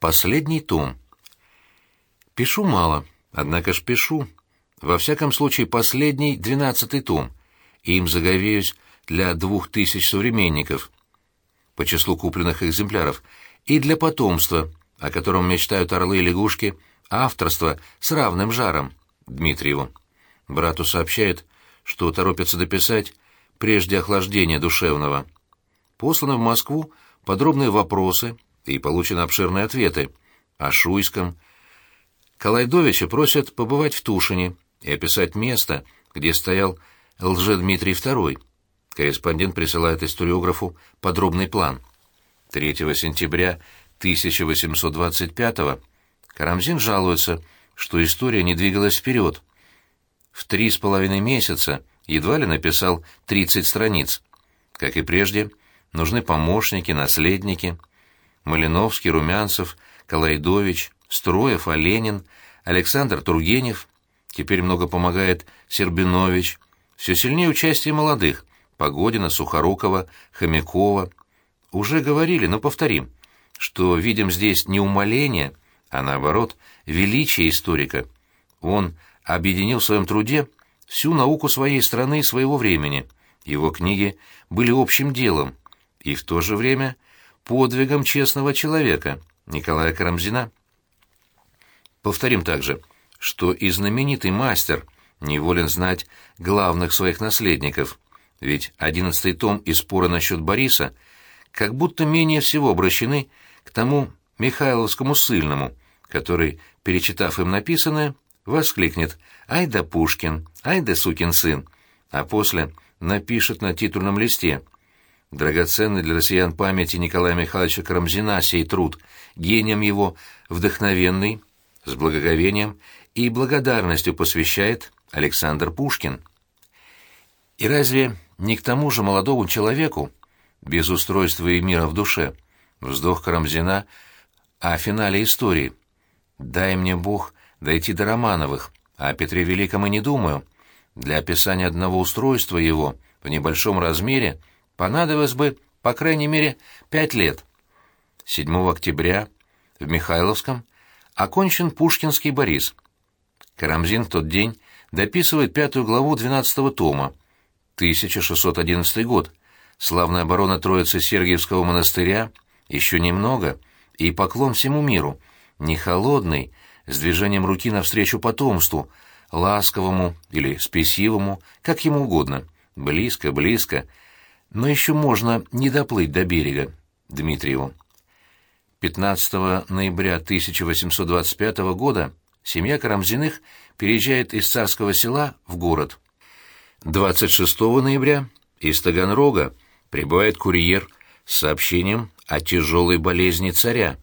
Последний том. Пишу мало, однако ж пишу. Во всяком случае, последний, двенадцатый том. И им заговеюсь для двух тысяч современников по числу купленных экземпляров, и для потомства, о котором мечтают орлы и лягушки, авторство с равным жаром Дмитриеву. Брату сообщает, что торопится дописать прежде охлаждения душевного. Посланы в Москву подробные вопросы и получены обширные ответы о Шуйском. Калайдовича просят побывать в Тушине и описать место, где стоял Лжедмитрий II. Корреспондент присылает историографу подробный план. 3 сентября 1825 Карамзин жалуется, что история не двигалась вперед. В три с половиной месяца едва ли написал 30 страниц. Как и прежде, нужны помощники, наследники. Малиновский, Румянцев, Калайдович, Строев, Оленин, Александр Тургенев. Теперь много помогает Сербинович. Все сильнее участие молодых. Погодина, Сухорукова, Хомякова. Уже говорили, но повторим, что видим здесь не умоление, а наоборот, величие историка. Он объединил в своем труде всю науку своей страны и своего времени. Его книги были общим делом и в то же время подвигом честного человека, Николая Карамзина. Повторим также, что и знаменитый мастер не волен знать главных своих наследников – ведь одиннадцатый том и споры насчет Бориса как будто менее всего обращены к тому Михайловскому сыльному, который, перечитав им написанное, воскликнет «Ай да Пушкин! Ай да сукин сын!» а после напишет на титульном листе драгоценный для россиян памяти Николая Михайловича Карамзина сей труд, гением его вдохновенный, с благоговением и благодарностью посвящает Александр Пушкин. И разве не к тому же молодому человеку, без устройства и мира в душе, вздох Карамзина о финале истории. «Дай мне Бог дойти до Романовых, а о Петре Великом и не думаю. Для описания одного устройства его в небольшом размере понадобилось бы, по крайней мере, пять лет. 7 октября в Михайловском окончен Пушкинский Борис. Карамзин в тот день дописывает пятую главу 12 тома, 1611 год. Славная оборона Троицы Сергиевского монастыря, еще немного, и поклон всему миру, не холодный, с движением руки навстречу потомству, ласковому или спесивому, как ему угодно, близко, близко, но еще можно не доплыть до берега, Дмитриеву. 15 ноября 1825 года семья Карамзиных переезжает из царского села в город. 26 ноября из Таганрога прибывает курьер с сообщением о тяжелой болезни царя.